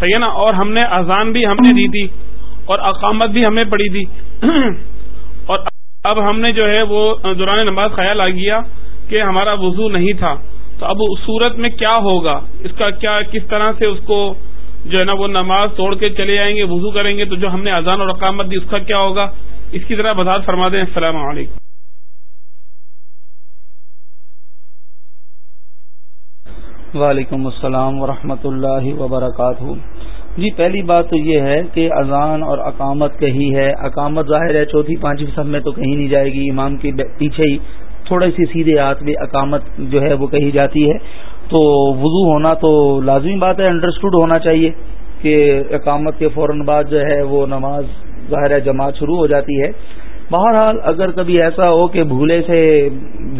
صحیح ہے نا؟ اور ہم نے اذان بھی ہم نے دی تھی اور اقامت بھی ہمیں پڑی تھی۔ اور اب ہم نے جو ہے وہ دوران نماز خیال آ گیا کہ ہمارا وضو نہیں تھا۔ تو اب اس صورت میں کیا ہوگا؟ اس کا کیا، کس طرح سے اس کو جو ہے نا وہ نماز توڑ کے چلے جائیں گے، وضو کریں گے؟ تو جو ہم نے اذان اور اقامت دی، اس کا کیا ہوگا؟ اس کی طرح وضاحت فرما دیں۔ السلام علیکم۔ وعلیکم السلام ورحمۃ اللہ وبرکاتہ۔ جی پہلی بات تو یہ ہے کہ اذان اور اقامت کہی ہے۔ اقامت ظاہر ہے، چوتھی پانچویں سب میں تو کہیں نہیں جائے گی۔ امام کے پیچھے ہی تھوڑے سی سیدھے ہاتھ میں اقامت جو ہے وہ کہی جاتی ہے۔ تو وضو ہونا تو لازمی بات ہے انڈرسٹوڈ ہونا چاہیے کہ اقامت کے فوراً بعد جو ہے وہ نماز ظاہر ہے، جماعت شروع ہو جاتی ہے۔ بہرحال اگر کبھی ایسا ہو کہ بھولے سے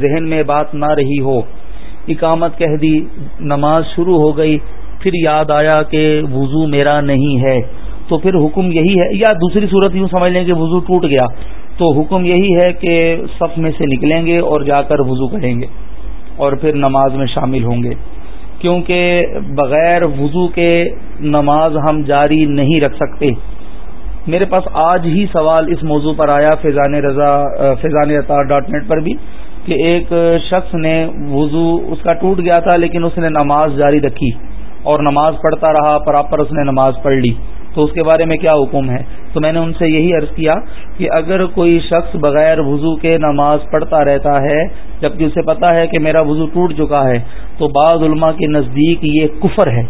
ذہن میں بات نہ رہی ہو اقامت کہہ دی، نماز شروع ہو گئی، پھر یاد آیا کہ وضو میرا نہیں ہے۔ تو پھر حکم یہی ہے، یا دوسری صورت یوں سمجھ لیں کہ وضو ٹوٹ گیا۔ تو حکم یہی ہے کہ صف میں سے نکلیں گے اور جا کر وضو کریں گے اور پھر نماز میں شامل ہوں گے۔ کیونکہ بغیر وضو کے نماز ہم جاری نہیں رکھ سکتے۔ میرے پاس آج ہی سوال اس موضوع پر آیا، فیضان رضا، فیضان اطار ڈاٹ نیٹ پر بھی۔ کہ ایک شخص نے وضو اس کا ٹوٹ گیا تھا لیکن اس نے نماز جاری رکھی اور نماز پڑھتا رہا پراپر اس نے نماز پڑھ لی۔ تو اس کے بارے میں کیا حکم ہے؟ تو میں نے ان سے یہی عرض کیا کہ اگر کوئی شخص بغیر وضو کے نماز پڑھتا رہتا ہے، جبکہ اسے پتا ہے کہ میرا وضو ٹوٹ چکا ہے، تو بعض علماء کے نزدیک یہ کفر ہے۔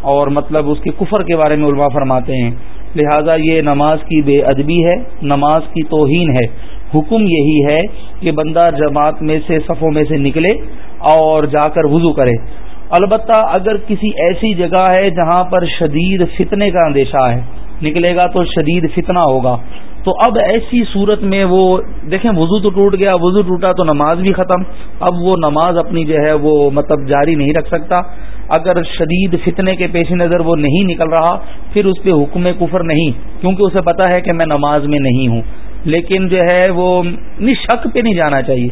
اور مطلب اس کے کفر کے بارے میں علماء فرماتے ہیں۔ لہذا یہ نماز کی بے ادبی ہے، نماز کی توہین ہے۔ حکم یہی ہے کہ بندہ جماعت میں سے، صفوں میں سے نکلے اور جا کر وضو کرے۔ البتہ اگر کسی ایسی جگہ ہے جہاں پر شدید فتنے کا اندیشہ ہے، نکلے گا تو شدید فتنہ ہوگا۔ تو اب ایسی صورت میں وہ، دیکھیں وضو تو ٹوٹ گیا، وضو ٹوٹا تو نماز بھی ختم۔ اب وہ نماز اپنی جو ہے وہ مطلب جاری نہیں رکھ سکتا۔ اگر شدید فتنے کے پیش نظر وہ نہیں نکل رہا، پھر اس پہ حکم کفر نہیں، کیونکہ اسے پتا ہے کہ میں نماز میں نہیں ہوں۔ لیکن جو ہے وہ شک پہ نہیں جانا چاہیے۔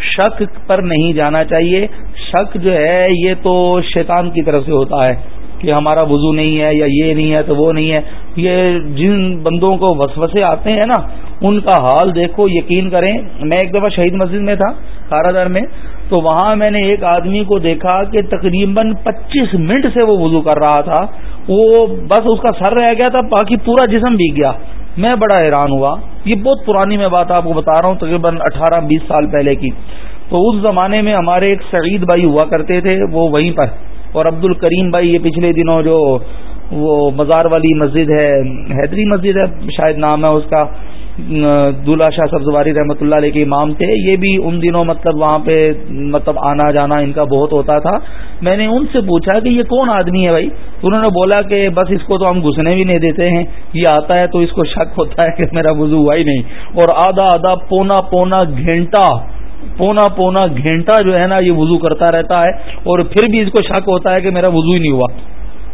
شک پر نہیں جانا چاہیے۔ شک جو ہے، یہ تو شیطان کی طرف سے ہوتا ہے کہ ہمارا وضو نہیں ہے یا یہ نہیں ہے تو وہ نہیں ہے۔ یہ جن بندوں کو وسوسے آتے ہیں نا ان کا حال دیکھو، یقین کریں۔ میں ایک دفعہ شہید مسجد میں تھا کارا میں۔ تو وہاں میں نے ایک آدمی کو دیکھا کہ تقریباً پچیس منٹ سے وہ وضو کر رہا تھا۔ وہ بس اس کا سر رہ گیا تھا، باقی پورا جسم بھی گیا۔ میں بڑا حیران ہوا۔ یہ بہت پرانی میں بات آپ کو بتا رہا ہوں، تقریباً اٹھارہ بیس سال پہلے کی۔ تو اس زمانے میں ہمارے ایک سعید بھائی ہوا کرتے تھے، وہ وہیں پر۔ اور عبد الکریم بھائی، یہ پچھلے دنوں جو وہ مزار والی مسجد ہے، حیدری مسجد ہے، شاید نام ہے اس کا۔ دلہا شاہ سبزواری رحمۃ اللہ علیہ کے امام تھے۔ یہ بھی ان دنوں مطلب وہاں پہ مطلب آنا جانا ان کا بہت ہوتا تھا۔ میں نے ان سے پوچھا کہ یہ کون آدمی ہے بھائی؟ تو انہوں نے بولا کہ بس اس کو تو ہم گھسنے بھی نہیں دیتے ہیں۔ یہ آتا ہے تو اس کو شک ہوتا ہے کہ میرا وضو ہوا ہی نہیں۔ اور آدھا آدھا پونا پونا گھنٹہ، پونا پونا گھنٹہ جو ہے نا یہ وضو کرتا رہتا ہے۔ اور پھر بھی اس کو شک ہوتا ہے کہ میرا وضو ہی نہیں ہوا۔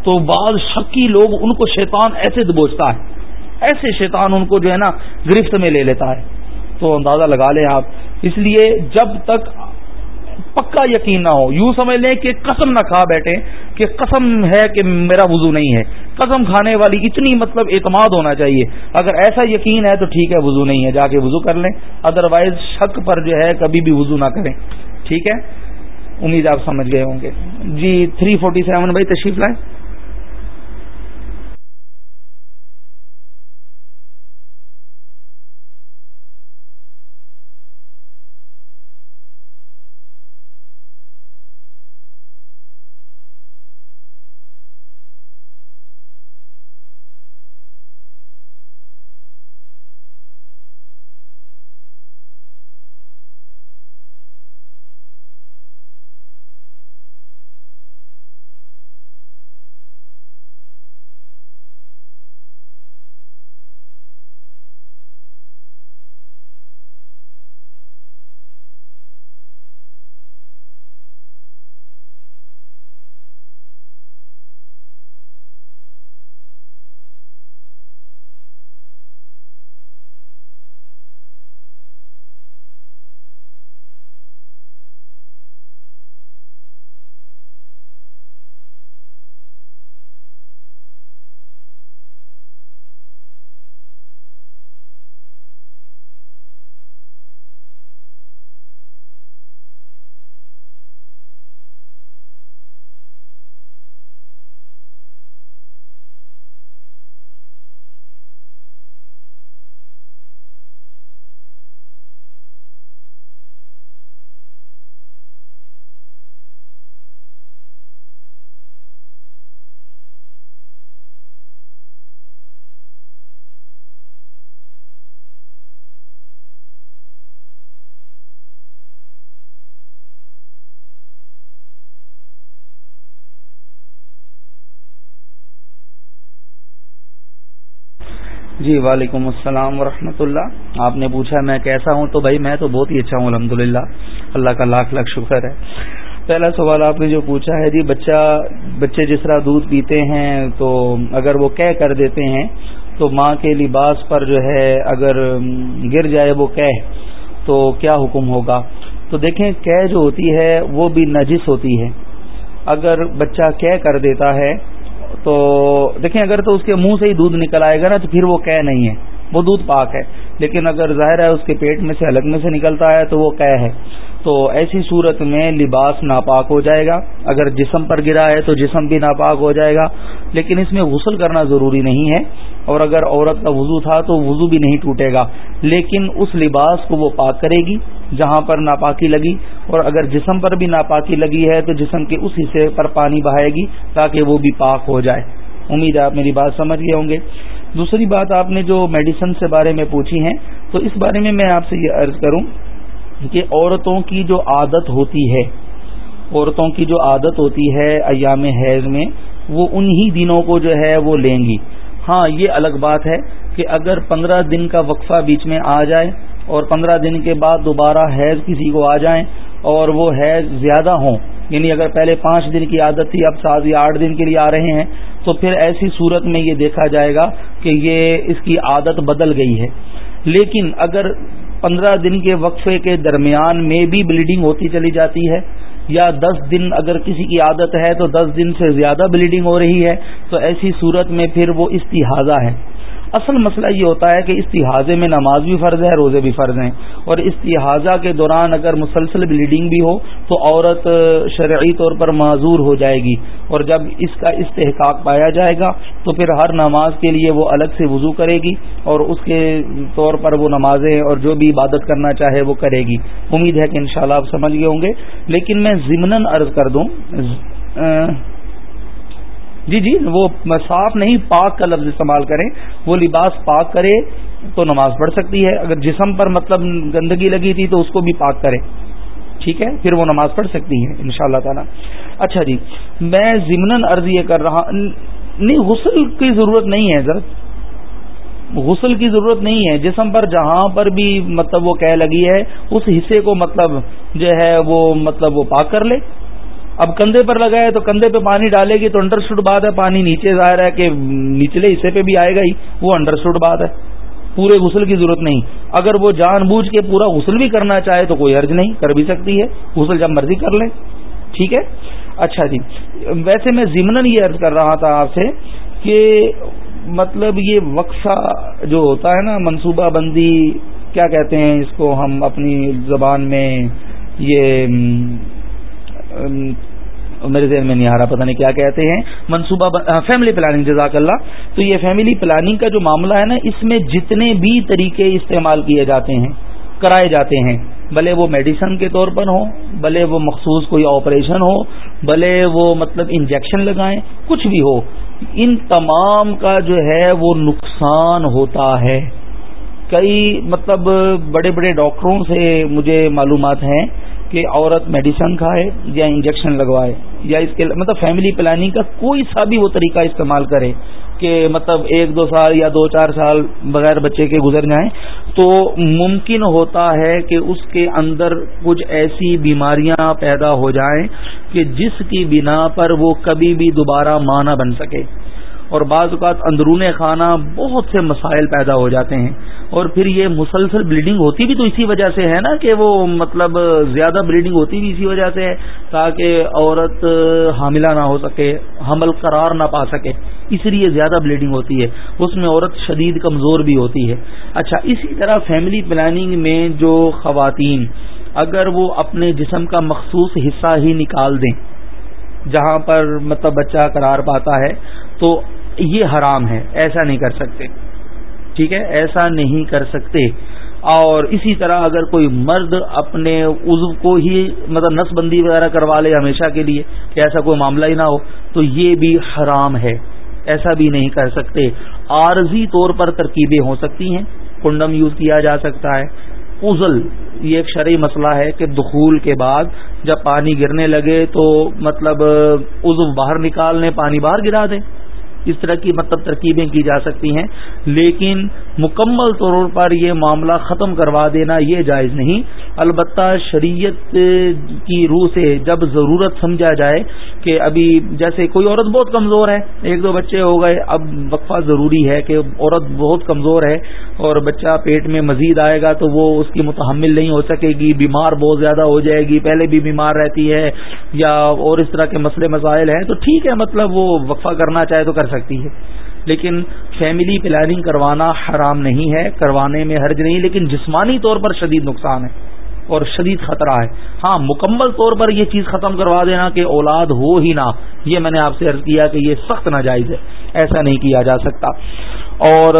تو بعض شکی لوگ ان کو شیطان ایسے دبوچتا ہے۔ ایسے شیطان ان کو جو ہے نا گرفت میں لے لیتا ہے۔ تو اندازہ لگا لیں آپ۔ اس لیے جب تک پکا یقین نہ ہو، یوں سمجھ لیں کہ قسم نہ کھا بیٹھے کہ قسم ہے کہ میرا وضو نہیں ہے۔ قسم کھانے والی اتنی مطلب اعتماد ہونا چاہیے۔ اگر ایسا یقین ہے تو ٹھیک ہے، وضو نہیں ہے، جا کے وضو کر لیں۔ ادروائز شک پر جو ہے کبھی بھی وضو نہ کریں۔ ٹھیک ہے؟ امید آپ سمجھ گئے ہوں گے۔ جی تھری فورٹی سیون بھائی تشریف لائیں۔ جی وعلیکم السلام ورحمۃ اللہ۔ آپ نے پوچھا میں کیسا ہوں، تو بھائی میں تو بہت ہی اچھا ہوں الحمد اللہ کا لاکھ لاکھ شکر ہے۔ پہلا سوال آپ نے جو پوچھا ہے جی بچہ، بچے جس طرح دودھ پیتے ہیں، تو اگر وہ کہہ کر دیتے ہیں، تو ماں کے لباس پر جو ہے، اگر گر جائے وہ کہہ، تو کیا حکم ہوگا؟ تو دیکھیں، کہہ جو ہوتی ہے، وہ بھی نجس ہوتی ہے۔ اگر بچہ کہہ کر دیتا ہے تو دیکھیں اگر تو اس کے منہ سے ہی دودھ نکل آئے گا نا تو پھر وہ قے نہیں ہے۔ وہ دودھ پاک ہے۔ لیکن اگر ظاہر ہے اس کے پیٹ میں سے الگ میں سے نکلتا ہے تو وہ قے ہے۔ تو ایسی صورت میں لباس ناپاک ہو جائے گا۔ اگر جسم پر گرا ہے تو جسم بھی ناپاک ہو جائے گا۔ لیکن اس میں غسل کرنا ضروری نہیں ہے۔ اور اگر عورت کا وضو تھا تو وضو بھی نہیں ٹوٹے گا، لیکن اس لباس کو وہ پاک کرے گی جہاں پر ناپاکی لگی، اور اگر جسم پر بھی ناپاکی لگی ہے تو جسم کے اس حصے پر پانی بہائے گی تاکہ وہ بھی پاک ہو جائے۔ امید ہے آپ میری بات سمجھ گئے ہوں گے۔ دوسری بات آپ نے جو میڈیسن سے بارے میں پوچھی ہیں، تو اس بارے میں میں آپ سے یہ عرض کروں کہ عورتوں کی جو عادت ہوتی ہے، عورتوں کی جو عادت ہوتی ہے ایام حیض میں، وہ انہی دنوں کو جو ہے وہ لیں گی۔ ہاں یہ الگ بات ہے کہ اگر پندرہ دن کا وقفہ بیچ میں آ جائے اور پندرہ دن کے بعد دوبارہ حیض کسی کو آ جائیں اور وہ حیض زیادہ ہوں یعنی اگر پہلے پانچ دن کی عادت تھی، اب سات یا آٹھ دن کے لیے آ رہے ہیں، تو پھر ایسی صورت میں یہ دیکھا جائے گا کہ یہ اس کی عادت بدل گئی ہے۔ لیکن اگر پندرہ دن کے وقفے کے درمیان میں بھی بلیڈنگ ہوتی چلی جاتی ہے یا دس دن اگر کسی کی عادت ہے تو دس دن سے زیادہ بلیڈنگ ہو رہی ہے، تو ایسی صورت میں پھر وہ استحاظہ ہے۔ اصل مسئلہ یہ ہوتا ہے کہ استحاظے میں نماز بھی فرض ہے، روزے بھی فرض ہیں۔ اور استحاظہ کے دوران اگر مسلسل بلیڈنگ بھی ہو تو عورت شرعی طور پر معذور ہو جائے گی۔ اور جب اس کا استحقاق پایا جائے گا تو پھر ہر نماز کے لیے وہ الگ سے وضو کرے گی اور اس کے طور پر وہ نمازیں اور جو بھی عبادت کرنا چاہے وہ کرے گی۔ امید ہے کہ انشاءاللہ شاء آپ سمجھ گئے ہوں گے۔ لیکن میں ضمن عرض کر دوں جی جی وہ صاف نہیں، پاک کا لفظ استعمال کریں، وہ لباس پاک کرے تو نماز پڑھ سکتی ہے، اگر جسم پر مطلب گندگی لگی تھی تو اس کو بھی پاک کرے، ٹھیک ہے؟ پھر وہ نماز پڑھ سکتی ہے ان شاء اللہ تعالی۔ اچھا جی میں ضمن عرض یہ کر رہا نہیں، غسل کی ضرورت نہیں ہے ضرورت غسل کی ضرورت نہیں ہے، جسم پر جہاں پر بھی مطلب وہ کہہ لگی ہے، اس حصے کو مطلب جو ہے وہ مطلب وہ پاک کر لے۔ اب کندھے پر لگا ہے تو کندھے پہ پانی ڈالے گی تو انڈرسٹوڈ بات ہے، پانی نیچے ظاہر ہے کہ نچلے حصے پہ بھی آئے گا ہی، وہ انڈرسٹوڈ بات ہے۔ پورے غسل کی ضرورت نہیں۔ اگر وہ جان بوجھ کے پورا غسل بھی کرنا چاہے تو کوئی عرض نہیں، کر بھی سکتی ہے۔ غسل جب مرضی کر لیں ٹھیک ہے؟ اچھا جی۔ ویسے میں ضمن یہ عرض کر رہا تھا آپ سے کہ مطلب یہ وقفہ جو ہوتا ہے نا، منصوبہ بندی، کیا کہتے ہیں اس کو ہم اپنی زبان میں، یہ میرے ذہن میں نہیں آ رہا، پتہ نہیں کیا کہتے ہیں۔ منصوبہ فیملی پلاننگ جزاک اللہ تو یہ فیملی پلاننگ کا جو معاملہ ہے نا، اس میں جتنے بھی طریقے استعمال کیے جاتے ہیں، کرائے جاتے ہیں، بھلے وہ میڈیسن کے طور پر ہو بھلے وہ مخصوص کوئی آپریشن ہو، بھلے وہ مطلب انجیکشن لگائیں، کچھ بھی ہو، ان تمام کا جو ہے وہ نقصان ہوتا ہے۔ کئی مطلب بڑے بڑے ڈاکٹروں سے مجھے معلومات ہیں کہ عورت میڈیسن کھائے یا انجیکشن لگوائے۔ یا اس کے مطلب فیملی پلاننگ کا کوئی سا بھی وہ طریقہ استعمال کرے کہ مطلب ایک دو سال یا دو چار سال بغیر بچے کے گزر جائیں، تو ممکن ہوتا ہے کہ اس کے اندر کچھ ایسی بیماریاں پیدا ہو جائیں کہ جس کی بنا پر وہ کبھی بھی دوبارہ ماں نہ بن سکے۔ اور بعض اوقات اندرون خانہ بہت سے مسائل پیدا ہو جاتے ہیں اور پھر یہ مسلسل بلیڈنگ ہوتی بھی تو اسی وجہ سے ہے نا کہ وہ مطلب زیادہ بلیڈنگ ہوتی بھی اسی وجہ سے ہے تاکہ عورت حاملہ نہ ہو سکے، حمل قرار نہ پا سکے، اس لیے زیادہ بلیڈنگ ہوتی ہے۔ اس میں عورت شدید کمزور بھی ہوتی ہے۔ اچھا اسی طرح فیملی پلاننگ میں جو خواتین، اگر وہ اپنے جسم کا مخصوص حصہ ہی نکال دیں، جہاں پر مطلب بچہ قرار پاتا ہے، تو یہ حرام ہے، ایسا نہیں کر سکتے۔ ٹھیک ہے؟ ایسا نہیں کر سکتے۔ اور اسی طرح اگر کوئی مرد اپنے عزو کو ہی مطلب نس بندی وغیرہ کروا لے ہمیشہ کے لیے کہ ایسا کوئی معاملہ ہی نہ ہو، تو یہ بھی حرام ہے۔ ایسا بھی نہیں کر سکتے۔ عارضی طور پر ترکیبیں ہو سکتی ہیں، کنڈم یوز کیا جا سکتا ہے۔ ازل یہ ایک شرعی مسئلہ ہے کہ دخول کے بعد جب پانی گرنے لگے تو مطلب عزو باہر نکالنے، پانی باہر گرا دیں۔ اس طرح کی مطلب ترکیبیں کی جا سکتی ہیں، لیکن مکمل طور پر یہ معاملہ ختم کروا دینا یہ جائز نہیں۔ البتہ شریعت کی روح سے جب ضرورت سمجھا جائے کہ ابھی جیسے کوئی عورت بہت کمزور ہے، ایک دو بچے ہو گئے، اب وقفہ ضروری ہے کہ عورت بہت کمزور ہے اور بچہ پیٹ میں مزید آئے گا تو وہ اس کی متحمل نہیں ہو سکے گی، بیمار بہت زیادہ ہو جائے گی، پہلے بھی بیمار رہتی ہے یا اور اس طرح کے مسئلے، مسائل ہیں، تو ٹھیک ہے مطلب وہ وقفہ کرنا چاہے تو کر سکتی ہے۔ لیکن فیملی پلاننگ کروانا حرام نہیں ہے۔ کروانے میں حرج نہیں، لیکن جسمانی طور پر شدید نقصان ہے اور شدید خطرہ ہے۔ ہاں مکمل طور پر یہ چیز ختم کروا دینا کہ اولاد ہو ہی نہ، یہ میں نے آپ سے عرض کیا کہ یہ سخت ناجائز ہے۔ ایسا نہیں کیا جا سکتا۔ اور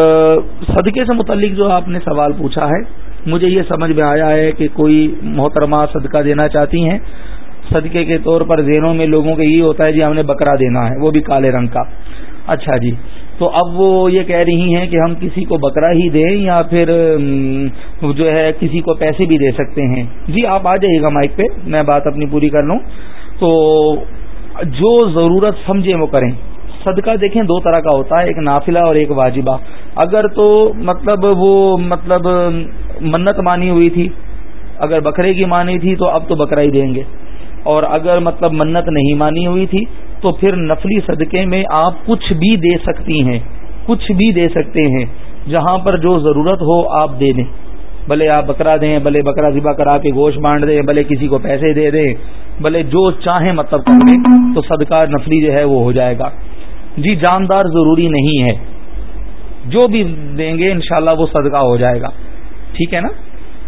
صدقے سے متعلق جو آپ نے سوال پوچھا ہے، مجھے یہ سمجھ میں آیا ہے کہ کوئی محترمہ صدقہ دینا چاہتی ہیں۔ صدقے کے طور پر ذہنوں میں لوگوں کے یہ ہوتا ہے جی ہم نے بکرا دینا ہے، وہ بھی کالے رنگ کا۔ اچھا جی۔ تو اب وہ یہ کہہ رہی ہیں کہ ہم کسی کو بکرا ہی دیں یا پھر جو ہے، کسی کو پیسے بھی دے سکتے ہیں۔ جی آپ آ جائیے گا مائک پہ، میں بات اپنی پوری کر لوں۔ تو جو ضرورت سمجھے وہ کریں۔ صدقہ دیکھیں، دو طرح کا ہوتا ہے، ایک نافلہ اور ایک واجبہ۔ اگر تو مطلب وہ مطلب منت مانی ہوئی تھی، اگر بکرے کی مانی تھی تو اب تو بکرا ہی دیں گے۔ اور اگر مطلب منت نہیں مانی ہوئی تھی تو پھر نفلی صدقے میں آپ کچھ بھی دے سکتی ہیں، کچھ بھی دے سکتے ہیں۔ جہاں پر جو ضرورت ہو آپ دے دیں۔ بھلے آپ بکرا دیں، بھلے بکرا ذبح کرا کے گوشت بانٹ دیں، بھلے کسی کو پیسے دے دیں، بھلے جو چاہیں مطلب کر دیں، تو صدقہ نفلی جو ہے وہ ہو جائے گا۔ جی جاندار ضروری نہیں ہے۔ جو بھی دیں گے انشاءاللہ وہ صدقہ ہو جائے گا۔ ٹھیک ہے نا؟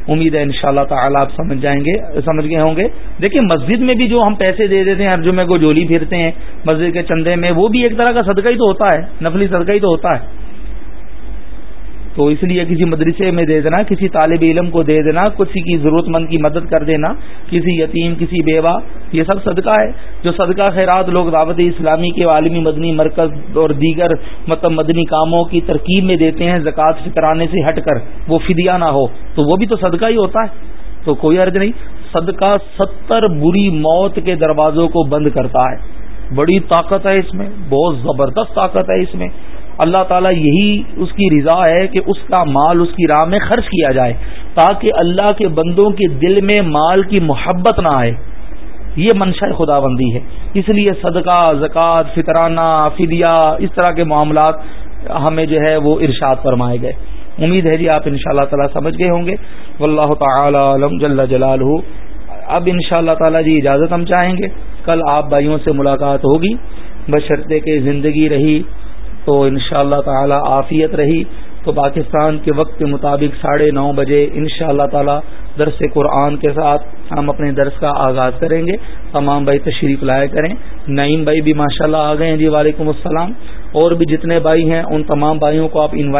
امید ہے انشاءاللہ شاء اللہ آپ سمجھ جائیں گے، سمجھ گئے ہوں گے۔ دیکھیں مسجد میں بھی جو ہم پیسے دے دیتے ہیں، ہر جمعے کو جولی پھرتے ہیں، مسجد کے چندے میں وہ بھی ایک طرح کا صدقہ ہی تو ہوتا ہے، نفلی صدقہ ہی تو ہوتا ہے۔ تو اس لیے کسی مدرسے میں دے دینا، کسی طالب علم کو دے دینا، کسی کی ضرورت مند کی مدد کر دینا، کسی یتیم، کسی بیوہ، یہ سب صدقہ ہے۔ جو صدقہ خیرات لوگ دعوت اسلامی کے عالمی مدنی مرکز اور دیگر مطلب مدنی کاموں کی ترکیب میں دیتے ہیں، زکوٰۃ فکرانے سے ہٹ کر، وہ فدیہ نہ ہو، تو وہ بھی تو صدقہ ہی ہوتا ہے۔ تو کوئی عرض نہیں، صدقہ ستر بری موت کے دروازوں کو بند کرتا ہے۔ بڑی طاقت ہے اس میں، بہت زبردست طاقت ہے اس میں۔ اللہ تعالیٰ یہی اس کی رضا ہے کہ اس کا مال اس کی راہ میں خرچ کیا جائے تاکہ اللہ کے بندوں کے دل میں مال کی محبت نہ آئے۔ یہ منشا خدا بندی ہے۔ اس لیے صدقہ، زکوٰۃ، فطرانہ، فدیہ، اس طرح کے معاملات ہمیں جو ہے وہ ارشاد فرمائے گئے۔ امید ہے جی آپ ان شاء اللہ تعالیٰ سمجھ گئے ہوں گے۔ واللہ تعالی علم جل جلال اب ان شاء اللہ تعالیٰ جی اجازت ہم چاہیں گے۔ کل آپ بھائیوں سے ملاقات ہوگی۔ بشرطے کے زندگی رہی۔ تو ان شاء اللہ تعالی عافیت رہی تو پاکستان کے وقت کے مطابق ساڑھے نو بجے ان شاء اللہ تعالی درس قرآن کے ساتھ ہم اپنے درس کا آغاز کریں گے۔ تمام بھائی تشریف لایا کریں۔ نعیم بھائی بھی ماشاء اللہ آ گئے ہیں۔ جی وعلیکم السلام۔ اور بھی جتنے بھائی ہیں، ان تمام بھائیوں کو آپ انوائٹ